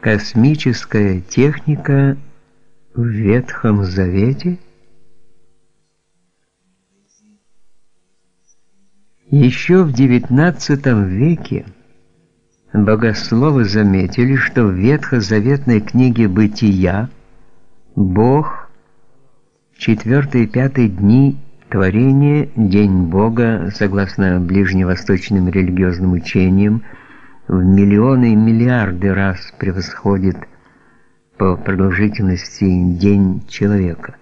Космическая техника в Ветхом Завете? Еще в XIX веке богословы заметили, что в ветхозаветной книге «Бытия» Бог в четвертый и пятый дни творения, День Бога, согласно ближневосточным религиозным учениям, в миллионы и миллиарды раз превосходит по продолжительности день человека.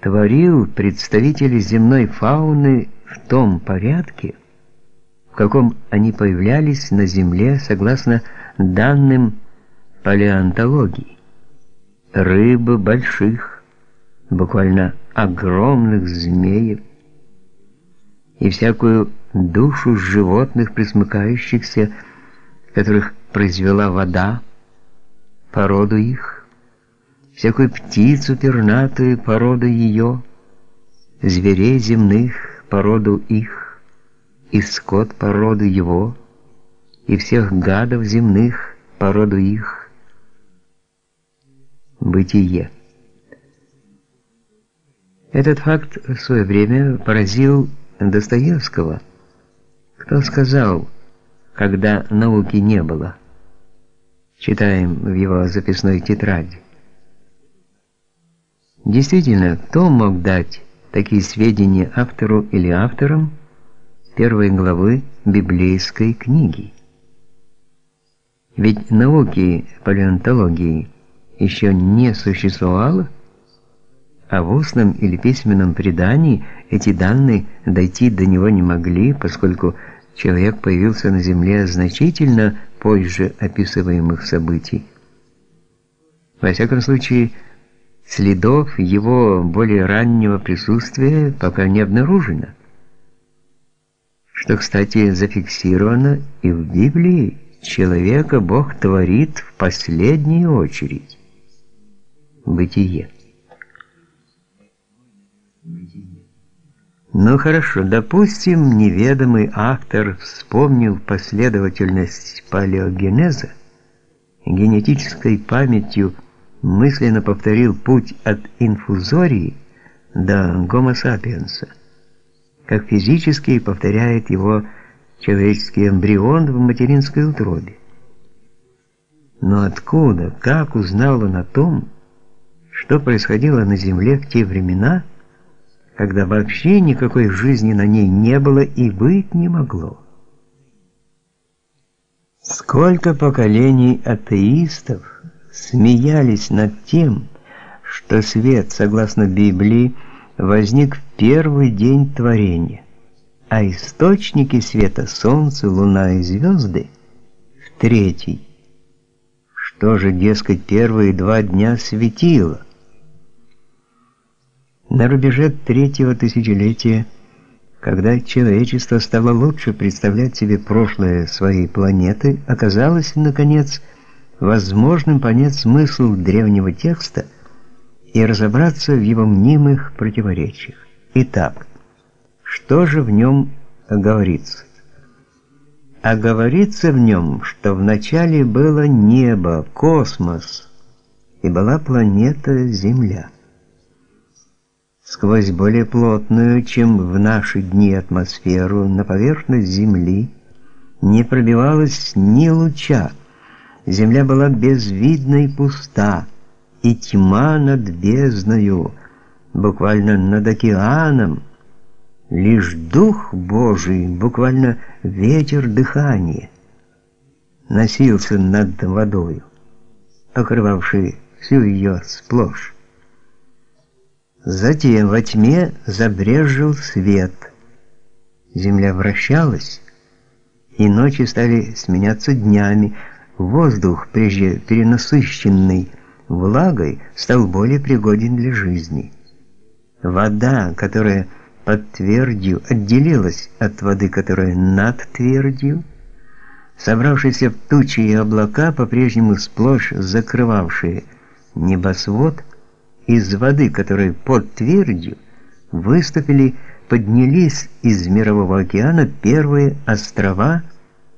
Творил представители земной фауны в том порядке, в каком они появлялись на Земле согласно данным палеонтологии. Рыбы больших, буквально огромных змеев, и всякую душу животных, присмыкающихся, которых произвела вода, породу их, всякую птицу пернатую, породу ее, зверей земных, породу их, и скот породу его, и всех гадов земных, породу их. Бытие. Этот факт в свое время поразил Достоевского. Кто сказал, когда науки не было? Читаем в его записной тетради. Действительно, кто мог дать такие сведения автору или авторам первой главы библейской книги? Ведь науки палеонтологии еще не существовало, а в устном или письменном предании эти данные дойти до него не могли, поскольку человек появился на Земле значительно позже описываемых событий. Во всяком случае, следов его более раннего присутствия пока не обнаружено. Что, кстати, зафиксировано и в Библии. Человека Бог творит в последнюю очередь. Бытие. Ну хорошо, допустим, неведомый автор вспомнил последовательность палеогенеза, генетической памятью мысленно повторил путь от инфузории до гомо сапиенса, как физически повторяет его человеческий эмбрион в материнской утробе. Но откуда, как узнал он о том, что происходило на Земле в те времена, когда вообще никакой жизни на ней не было и быть не могло? Сколько поколений атеистов смеялись над тем, что свет, согласно Библии, возник в первый день творения, а источники света солнце, луна и звезды в третий. Что же, дескать, первые два дня светило? На рубеже третьего тысячелетия, когда человечество стало лучше представлять себе прошлое своей планеты, оказалось, наконец, возможным понять смысл древнего текста и разобраться в его мнимых противоречиях. Итак, что же в нем говорится? А говорится в нем, что вначале было небо, космос, и была планета Земля сквозь более плотную, чем в наши дни атмосферу, на поверхность Земли не пробивалось ни луча. Земля была безвидна и пуста, и тьма над бездною, буквально над океаном. Лишь Дух Божий, буквально ветер дыхания, носился над водою, покрывавший всю ее сплошь. Затем во тьме забрезжил свет. Земля вращалась, и ночи стали сменяться днями. Воздух, прежде перенасыщенный влагой, стал более пригоден для жизни. Вода, которая под твердью отделилась от воды, которая над твердью, собравшиеся в тучи и облака, по-прежнему сплошь закрывавшие небосвод, из воды, которые под твердью выступили, поднялись из мирового океана первые острова